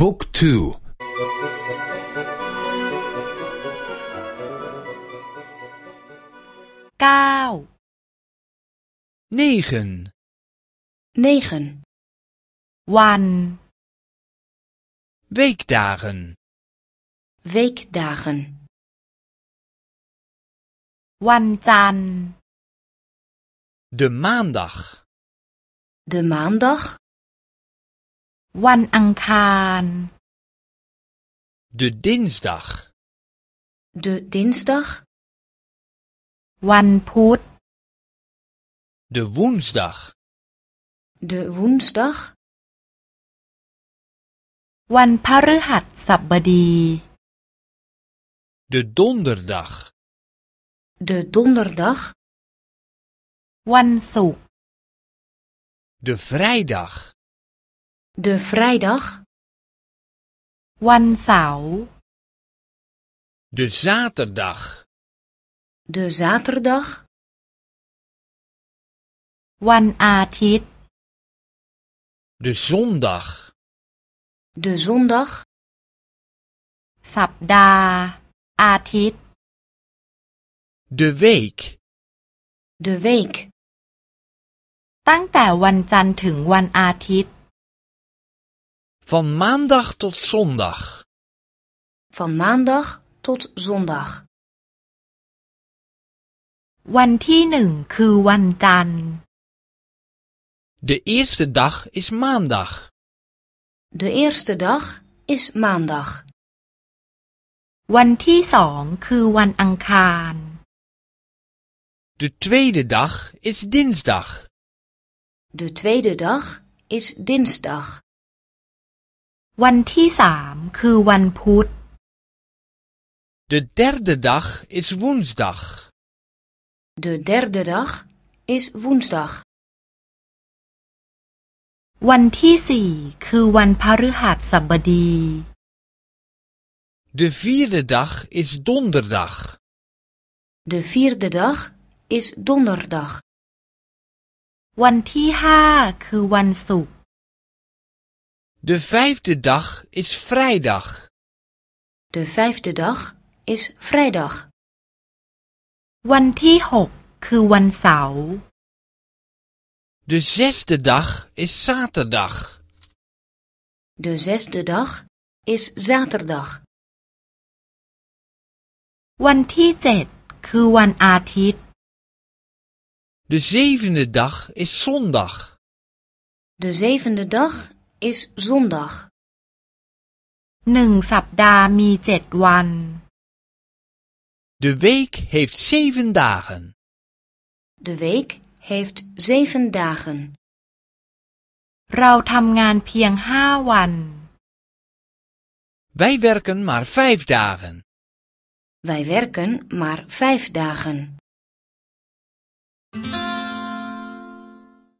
บุ๊กทู เก้า negen, 9. วัน weekdagen, Weekdagen. วันจันทร์ de maandag, De maandag. วันอังคาร de dinsdag, De dinsdag. วันพุธ de woensdag, De woensdag. วันพฤหัสบดี de donderdag, De donderdag. วันศุกร์ de vrijdag, De vrijdag. วันเสาร์ de zaterdag, De zaterdag. วันอาทิตย์ de zondag, De zondag. สัปดาห์ อาทิตย์ de week, De week. ตั้งแต่วันจันทร์ถึงวันอาทิตย์ van maandag tot zondag, Van maandag tot zondag. วันที่หนึ่งคือวันจันทร์ de eerste dag is maandag, De eerste dag is maandag. วันที่สองคือวันอังคาร de tweede dag is dinsdag, De tweede dag is dinsdag. วันที่สามคือวันพุธ de derde dag is woensdag, De derde dag is woensdag. วันที่สี่คือวันพฤหัสบดี de vierde dag is donderdag, De vierde dag is donderdag. วันที่ห้าคือวันศุกร์ de vijfde dag is vrijdag, De vijfde dag is vrijdag. วันที่หกคือวันเสาร์ de zesde dag is zaterdag, De zesde dag is zaterdag. วันที่เจ็ดคือวันอาทิตย์ de zevende dag is zondag, De zevende dag is zondag. หนึ่งสัปดาห์มีเจ็ดวัน de week heeft zeven dagen, De week heeft zeven dagen. เราทำงานเพียงห้าวัน wij werken maar vijf dagen. Wij werken maar vijf dagen.